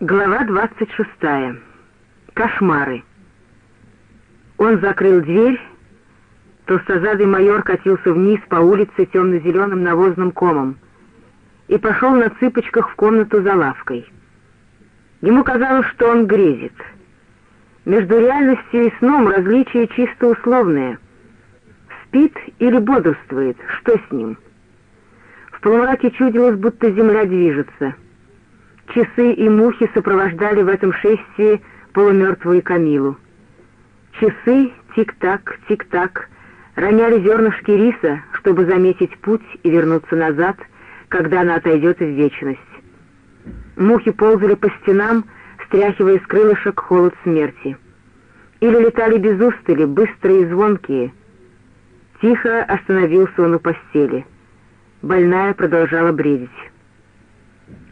Глава 26. Кошмары. Он закрыл дверь. Толстозадый майор катился вниз по улице темно-зеленым навозным комом и пошел на цыпочках в комнату за лавкой. Ему казалось, что он грезит. Между реальностью и сном различие чисто условное. Спит или бодрствует, что с ним? В полумраке чудилось, будто земля движется — Часы и мухи сопровождали в этом шествии полумертвую Камилу. Часы, тик-так, тик-так, роняли зернышки риса, чтобы заметить путь и вернуться назад, когда она отойдет в вечность. Мухи ползали по стенам, стряхивая с крылышек холод смерти. Или летали без устали, быстрые и звонкие. Тихо остановился он у постели. Больная продолжала бредить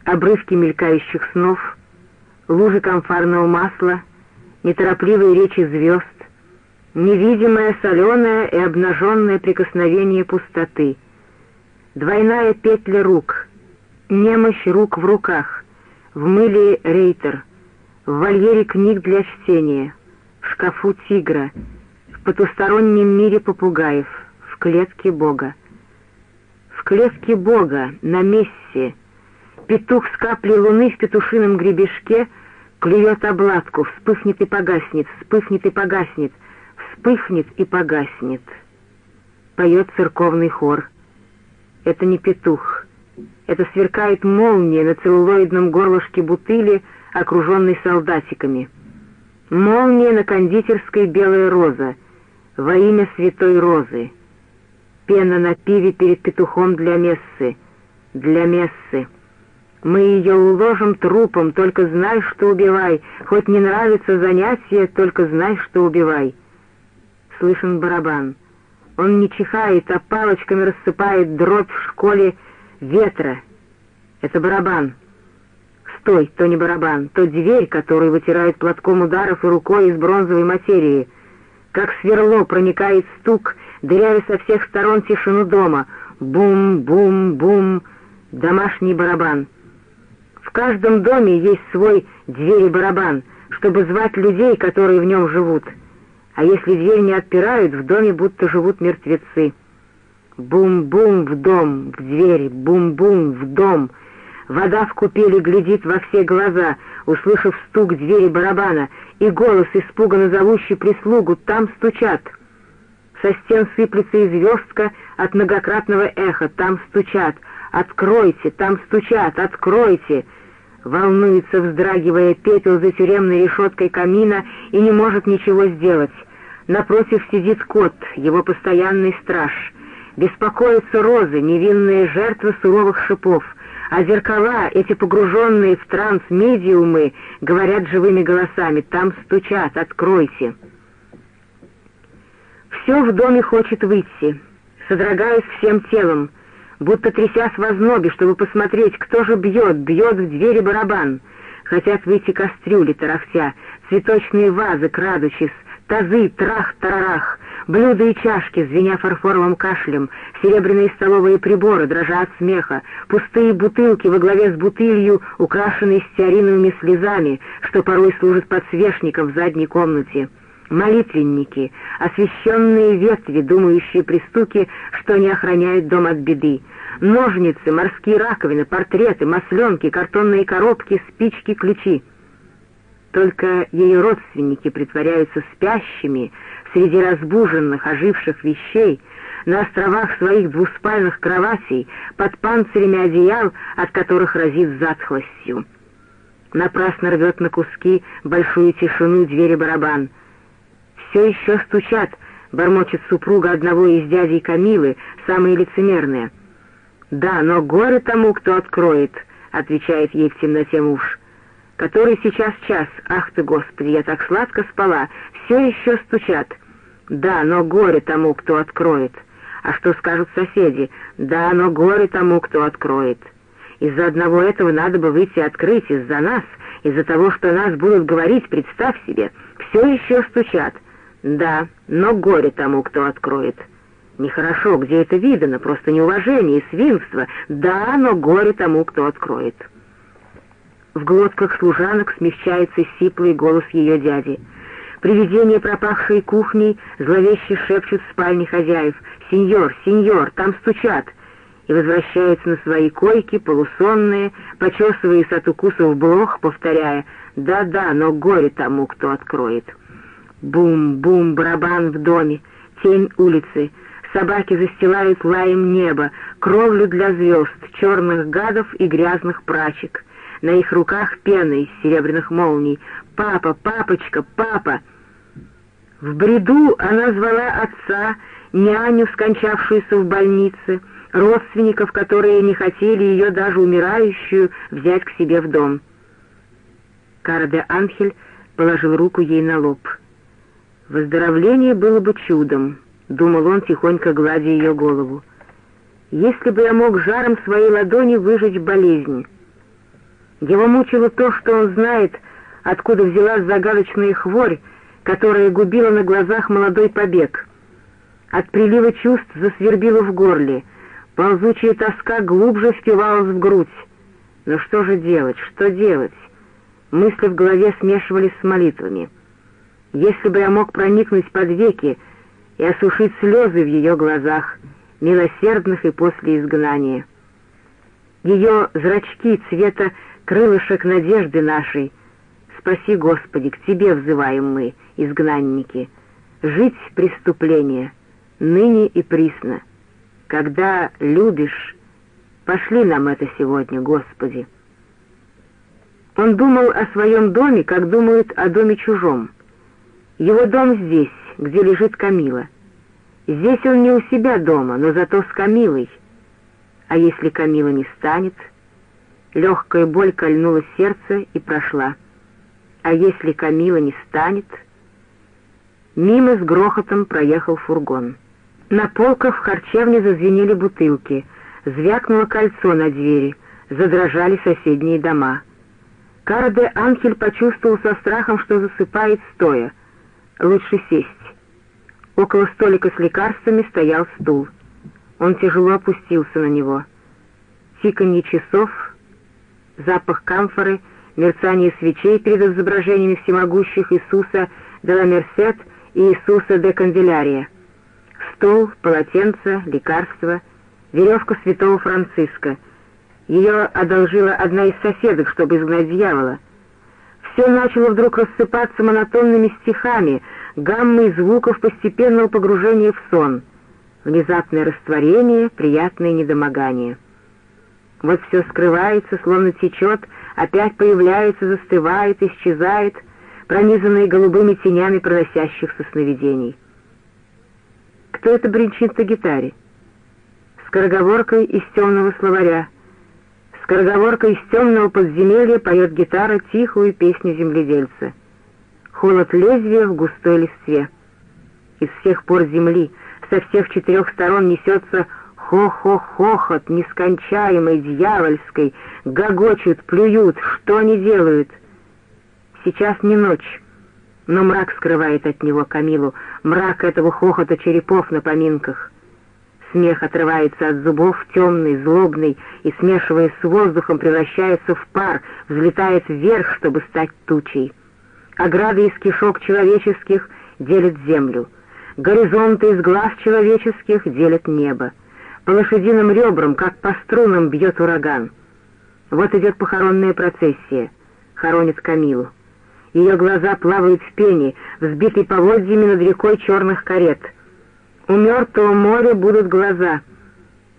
обрывки мелькающих снов, лужи комфарного масла, неторопливые речи звезд, невидимое соленое и обнаженное прикосновение пустоты, двойная петля рук, немощь рук в руках, в мыле рейтер, в вольере книг для чтения, в шкафу тигра, в потустороннем мире попугаев, в клетке Бога. В клетке Бога, на мессе — Петух с каплей луны в петушином гребешке клюет обладку, вспыхнет и погаснет, вспыхнет и погаснет, вспыхнет и погаснет. Поет церковный хор. Это не петух. Это сверкает молния на целлулоидном горлышке бутыли, окруженной солдатиками. Молния на кондитерской белая роза, во имя святой розы. Пена на пиве перед петухом для мессы, для мессы. Мы ее уложим трупом, только знай, что убивай. Хоть не нравится занятие, только знай, что убивай. Слышен барабан. Он не чихает, а палочками рассыпает дробь в школе ветра. Это барабан. Стой, то не барабан, то дверь, которую вытирают платком ударов и рукой из бронзовой материи. Как сверло проникает стук, дырявя со всех сторон тишину дома. Бум-бум-бум. Домашний барабан каждом доме есть свой дверь-барабан, чтобы звать людей, которые в нем живут. А если дверь не отпирают, в доме будто живут мертвецы. Бум-бум в дом, в дверь, бум-бум в дом. Вода в купели глядит во все глаза, услышав стук двери барабана, и голос, испуганно зовущий прислугу, там стучат. Со стен сыплется и звездка от многократного эха, там стучат. «Откройте! Там стучат! Откройте!» Волнуется, вздрагивая пепел за тюремной решеткой камина и не может ничего сделать. Напротив сидит кот, его постоянный страж. Беспокоятся розы, невинные жертвы суровых шипов, а зеркала, эти погруженные в транс медиумы, говорят живыми голосами «Там стучат, откройте». Все в доме хочет выйти, содрогаясь всем телом, будто трясясь в ознобе, чтобы посмотреть, кто же бьет, бьет в двери барабан. Хотят выйти кастрюли, тарахтя, цветочные вазы, крадучись, тазы, трах-тарарах, блюда и чашки, звеня фарфоровым кашлем, серебряные столовые приборы, дрожа от смеха, пустые бутылки во главе с бутылью, украшенные стеариновыми слезами, что порой служит подсвечником в задней комнате молитвенники, освященные ветви, думающие при стуке, что они охраняют дом от беды, ножницы, морские раковины, портреты, масленки, картонные коробки, спички, ключи. Только ее родственники притворяются спящими среди разбуженных, оживших вещей, на островах своих двуспальных кроватей, под панцирями одеял, от которых разит затхлостью. Напрасно рвет на куски большую тишину двери барабан — все еще стучат», — бормочет супруга одного из дядей Камилы, самые лицемерные. «Да, но горе тому, кто откроет», — отвечает ей в темноте муж. «Который сейчас час? Ах ты, Господи, я так сладко спала! Все еще стучат!» «Да, но горе тому, кто откроет!» «А что скажут соседи?» «Да, но горе тому, кто откроет!» «Из-за одного этого надо бы выйти открыть, из-за нас, из-за того, что нас будут говорить, представь себе, все еще стучат!» Да, но горе тому, кто откроет. Нехорошо, где это видано, просто неуважение и свинство. Да, но горе тому, кто откроет. В глотках служанок смягчается сиплый голос ее дяди. Привидения пропахшей кухней зловеще шепчут в спальне хозяев. «Сеньор, сеньор, там стучат!» И возвращаются на свои койки, полусонные, почесываясь от укусов блох, повторяя «Да-да, но горе тому, кто откроет». Бум-бум, барабан в доме, тень улицы, собаки застилают лаем небо, кровлю для звезд, черных гадов и грязных прачек — на их руках пена из серебряных молний. «Папа! Папочка! Папа!» В бреду она звала отца, няню, скончавшуюся в больнице, родственников, которые не хотели ее даже умирающую взять к себе в дом. Кара де Анхель положил руку ей на лоб. «Выздоровление было бы чудом», — думал он, тихонько гладя ее голову. «Если бы я мог жаром своей ладони выжечь болезнь». Его мучило то, что он знает, откуда взялась загадочная хворь, которая губила на глазах молодой побег. От прилива чувств засвербило в горле, ползучая тоска глубже впивалась в грудь. Но что же делать, что делать? Мысли в голове смешивались с молитвами. Если бы я мог проникнуть под веки и осушить слезы в ее глазах, милосердных и после изгнания. Ее зрачки цвета крылышек надежды нашей. Спаси, Господи, к Тебе взываем мы, изгнанники. Жить преступление, ныне и присно. Когда любишь, пошли нам это сегодня, Господи. Он думал о своем доме, как думают о доме чужом. Его дом здесь, где лежит Камила. Здесь он не у себя дома, но зато с Камилой. А если Камила не станет — Легкая боль кольнула сердце и прошла. А если Камила не станет? Мимо с грохотом проехал фургон. На полках в харчевне зазвенели бутылки, звякнуло кольцо на двери, задрожали соседние дома. Карде Анхель почувствовал со страхом, что засыпает стоя. Лучше сесть. Около столика с лекарствами стоял стул. Он тяжело опустился на него. Тиканье часов — запах камфоры, мерцание свечей перед изображениями всемогущих Иисуса де ла Мерсет и Иисуса де Канделярия. Стол, полотенце, лекарства, веревка святого Франциска. Ее одолжила одна из соседок, чтобы изгнать дьявола. Все начало вдруг рассыпаться монотонными стихами, гаммой звуков постепенного погружения в сон. Внезапное растворение, приятное недомогание. Вот все скрывается, словно течет, опять появляется, застывает, исчезает, пронизанный голубыми тенями проносящихся сновидений. Кто это бренчит на гитаре? Скороговоркой из темного словаря. Скороговоркой из темного подземелья поет гитара тихую песню земледельца. Холод лезвия в густой листве. Из всех пор земли, со всех четырех сторон несется Хо-хо-хохот нескончаемой, дьявольской, гогочут, плюют, что они делают? Сейчас не ночь, но мрак скрывает от него Камилу, мрак этого хохота черепов на поминках. Смех отрывается от зубов, темный, злобный, и, смешиваясь с воздухом, превращается в пар, взлетает вверх, чтобы стать тучей. Ограды из кишок человеческих делят землю, горизонты из глаз человеческих делят небо по лошадиным ребрам, как по струнам бьет ураган. Вот идет похоронная процессия, хоронит Камилу. Ее глаза плавают в пене, взбитой поводьями над рекой черных карет. У мертвого моря будут глаза,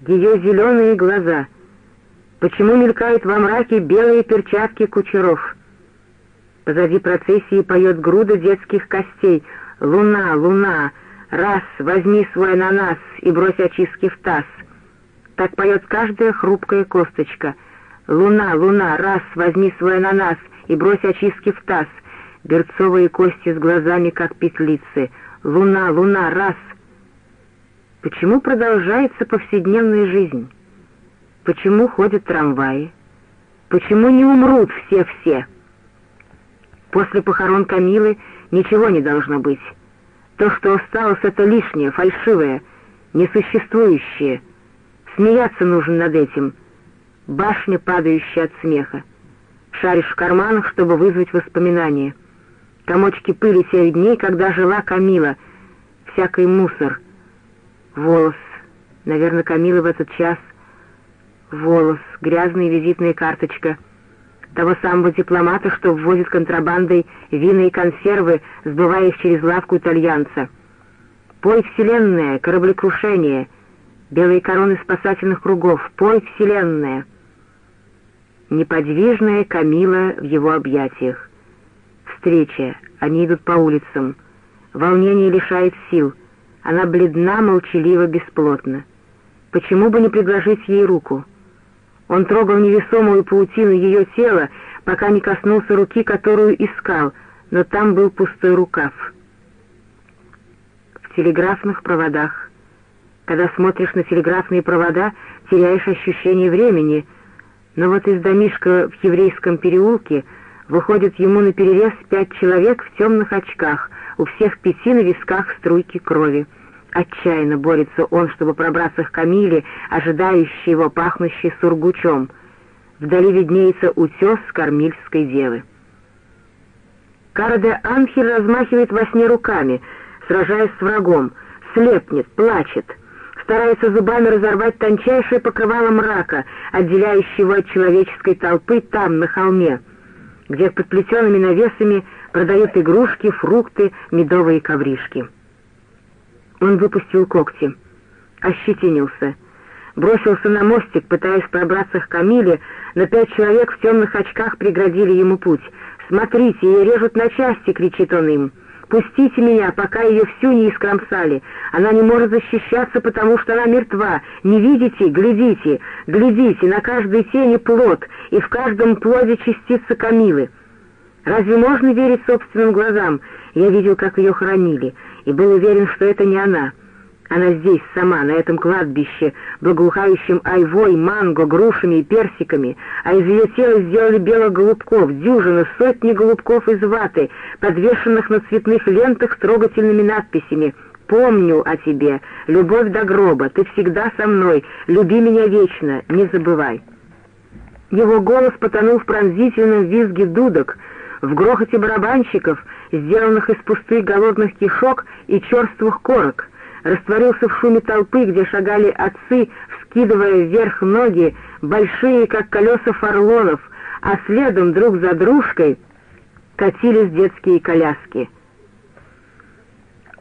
ее зеленые глаза. Почему мелькают во мраке белые перчатки кучеров? Позади процессии поет груда детских костей. «Луна, луна, раз, возьми свой ананас и брось очистки в таз». Так поет каждая хрупкая косточка. «Луна, луна, раз, возьми свой ананас и брось очистки в таз». Берцовые кости с глазами, как петлицы. «Луна, луна, раз». Почему продолжается повседневная жизнь? Почему ходят трамваи? Почему не умрут все-все? После похорон Камилы ничего не должно быть. То, что осталось, это лишнее, фальшивое, несуществующее — Смеяться нужно над этим. Башня, падающая от смеха. Шаришь в карманах, чтобы вызвать воспоминания. Комочки пыли тех дней, когда жила Камила. Всякий мусор. Волос. Наверное, Камила в этот час. Волос. Грязная визитная карточка. Того самого дипломата, что ввозит контрабандой вина и консервы, сбывая их через лавку итальянца. Пой вселенная, кораблекрушение, белые короны спасательных кругов, пой вселенная. Неподвижная Камила в его объятиях. Встреча, они идут по улицам. Волнение лишает сил. Она бледна, молчалива, бесплотна. Почему бы не предложить ей руку? Он трогал невесомую паутину ее тела, пока не коснулся руки, которую искал, но там был пустой рукав телеграфных проводах. Когда смотришь на телеграфные провода, теряешь ощущение времени. Но вот из домишка в еврейском переулке выходит ему на перерез пять человек в темных очках, у всех пяти на висках струйки крови. Отчаянно борется он, чтобы пробраться к Камиле, ожидающей его, пахнущей сургучом. Вдали виднеется утес кормильской девы. Карде Анхель размахивает во сне руками — сражаясь с врагом, слепнет, плачет, старается зубами разорвать тончайшее покрывало мрака, отделяющего от человеческой толпы там, на холме, где под плетеными навесами продают игрушки, фрукты, медовые ковришки. Он выпустил когти, ощетинился, бросился на мостик, пытаясь пробраться к Камиле, но пять человек в темных очках преградили ему путь. «Смотрите, ее режут на части!» — кричит он им. Пустите меня, пока ее всю не искромсали. Она не может защищаться, потому что она мертва. Не видите? Глядите, глядите, на каждой тени плод, и в каждом плоде частица Камилы. Разве можно верить собственным глазам? Я видел, как ее хоронили, и был уверен, что это не она». Она здесь сама, на этом кладбище, благоухающем айвой, манго, грушами и персиками, а из ее тела сделали белых голубков, дюжины, сотни голубков из ваты, подвешенных на цветных лентах с трогательными надписями «Помню о тебе, любовь до гроба, ты всегда со мной, люби меня вечно, не забывай». Его голос потонул в пронзительном визге дудок, в грохоте барабанщиков, сделанных из пустых голодных кишок и черствых корок — растворился в шуме толпы, где шагали отцы, вскидывая вверх ноги, большие, как колеса фарлонов, а следом друг за дружкой катились детские коляски.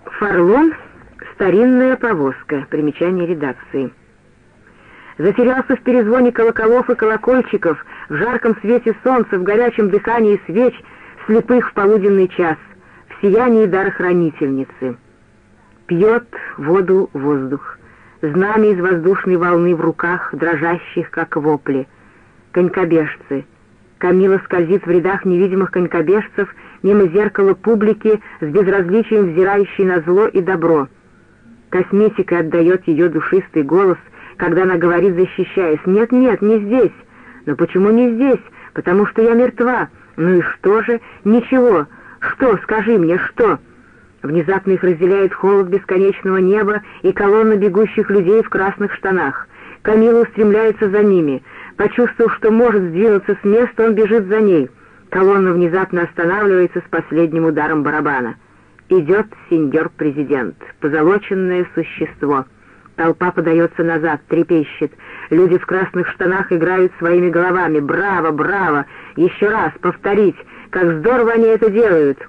Фарлон — старинная повозка, примечание редакции. Затерялся в перезвоне колоколов и колокольчиков, в жарком свете солнца, в горячем дыхании свеч, слепых в полуденный час, в сиянии дарохранительницы пьет воду воздух, знамя из воздушной волны в руках, дрожащих, как вопли. Конькобежцы. Камила скользит в рядах невидимых конькобежцев мимо зеркала публики с безразличием взирающей на зло и добро. Косметика отдает ее душистый голос, когда она говорит, защищаясь, «Нет, нет, не здесь». «Но почему не здесь? Потому что я мертва». «Ну и что же? Ничего. Что, скажи мне, что?» Внезапно их разделяет холод бесконечного неба и колонна бегущих людей в красных штанах. Камила устремляется за ними. Почувствовав, что может сдвинуться с места, он бежит за ней. Колонна внезапно останавливается с последним ударом барабана. Идет сеньор-президент, позолоченное существо. Толпа подается назад, трепещет. Люди в красных штанах играют своими головами. «Браво, браво! Еще раз, повторить! Как здорово они это делают!»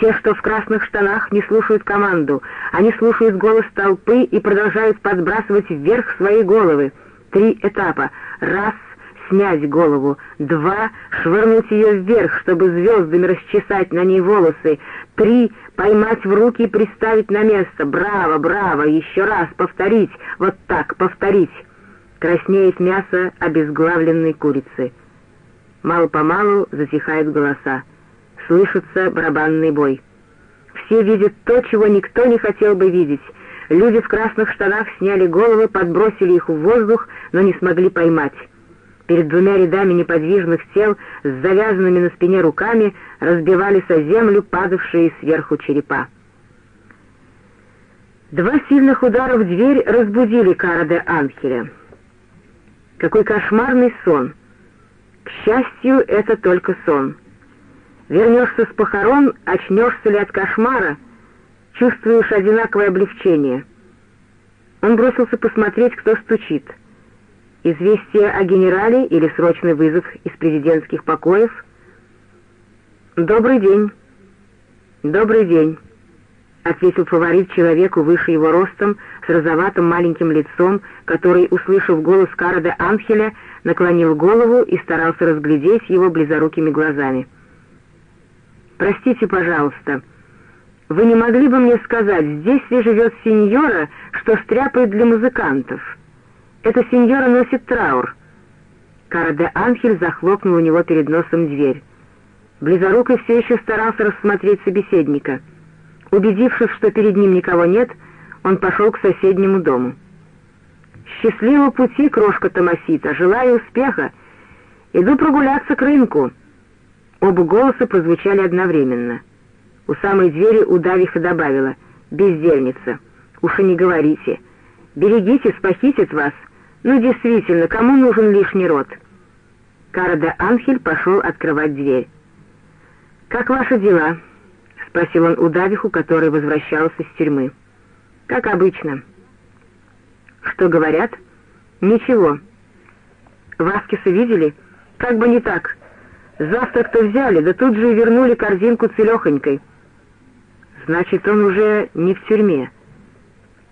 Те, что в красных штанах, не слушают команду. Они слушают голос толпы и продолжают подбрасывать вверх свои головы. Три этапа. Раз — снять голову. Два — швырнуть ее вверх, чтобы звездами расчесать на ней волосы. Три — поймать в руки и приставить на место. Браво, браво! Еще раз повторить. Вот так, повторить. Краснеет мясо обезглавленной курицы. Мало-помалу затихают голоса слышится барабанный бой. Все видят то, чего никто не хотел бы видеть. Люди в красных штанах сняли головы, подбросили их в воздух, но не смогли поймать. Перед двумя рядами неподвижных тел с завязанными на спине руками разбивались о землю падавшие сверху черепа. Два сильных удара в дверь разбудили Кара де Анхеля. Какой кошмарный сон! К счастью, это только сон. Вернешься с похорон, очнешься ли от кошмара, чувствуешь одинаковое облегчение. Он бросился посмотреть, кто стучит. Известие о генерале или срочный вызов из президентских покоев? «Добрый день». «Добрый день», — ответил фаворит человеку выше его ростом, с розоватым маленьким лицом, который, услышав голос Карада Анхеля, наклонил голову и старался разглядеть его близорукими глазами. «Простите, пожалуйста, вы не могли бы мне сказать, здесь ли живет сеньора, что стряпает для музыкантов? Эта сеньора носит траур». Кара де Анхель захлопнул у него перед носом дверь. Близорукой все еще старался рассмотреть собеседника. Убедившись, что перед ним никого нет, он пошел к соседнему дому. «Счастливого пути, крошка Томасита, желаю успеха. Иду прогуляться к рынку». Оба голоса прозвучали одновременно. У самой двери удавиха добавила «Бездельница, уж и не говорите. Берегитесь, похитят вас. Ну, действительно, кому нужен лишний род?» Кара де Анхель пошел открывать дверь. «Как ваши дела?» — спросил он удавиху, который возвращался с тюрьмы. «Как обычно». «Что говорят?» «Ничего». «Васкиса видели?» «Как бы не так». Завтрак-то взяли, да тут же и вернули корзинку целехонькой. Значит, он уже не в тюрьме.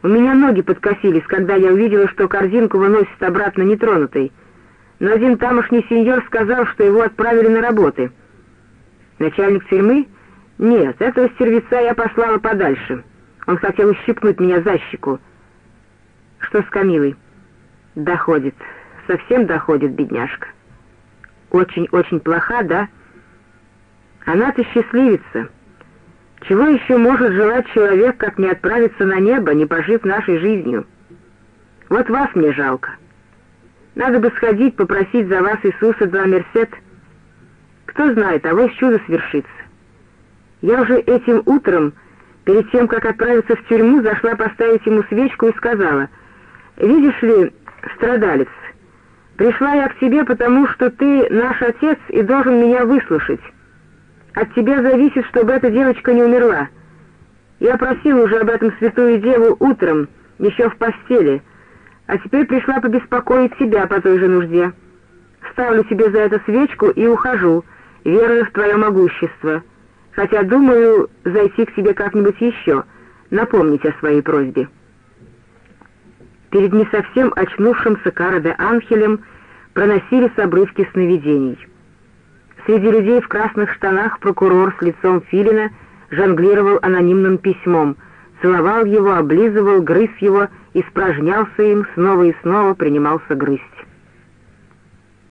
У меня ноги подкосились, когда я увидела, что корзинку выносят обратно нетронутой. Но один тамошний сеньор сказал, что его отправили на работы. Начальник тюрьмы? Нет, этого стервеца я послала подальше. Он хотел ущипнуть меня за щеку. Что с Камилой? Доходит, совсем доходит, бедняжка очень-очень плоха, да? Она-то счастливица. Чего еще может желать человек, как не отправиться на небо, не пожив нашей жизнью? Вот вас мне жалко. Надо бы сходить, попросить за вас Иисуса два мерсет. Кто знает, а вот чудо свершится. Я уже этим утром, перед тем, как отправиться в тюрьму, зашла поставить ему свечку и сказала, «Видишь ли, страдалец, Пришла я к тебе, потому что ты наш отец и должен меня выслушать. От тебя зависит, чтобы эта девочка не умерла. Я просил уже об этом святую деву утром, еще в постели, а теперь пришла побеспокоить тебя по той же нужде. Ставлю тебе за это свечку и ухожу, веруя в твое могущество, хотя думаю зайти к тебе как-нибудь еще, напомнить о своей просьбе». Перед не совсем очнувшимся Кара де Анхелем проносились обрывки сновидений. Среди людей в красных штанах прокурор с лицом филина жонглировал анонимным письмом, целовал его, облизывал, грыз его, испражнялся им, снова и снова принимался грызть.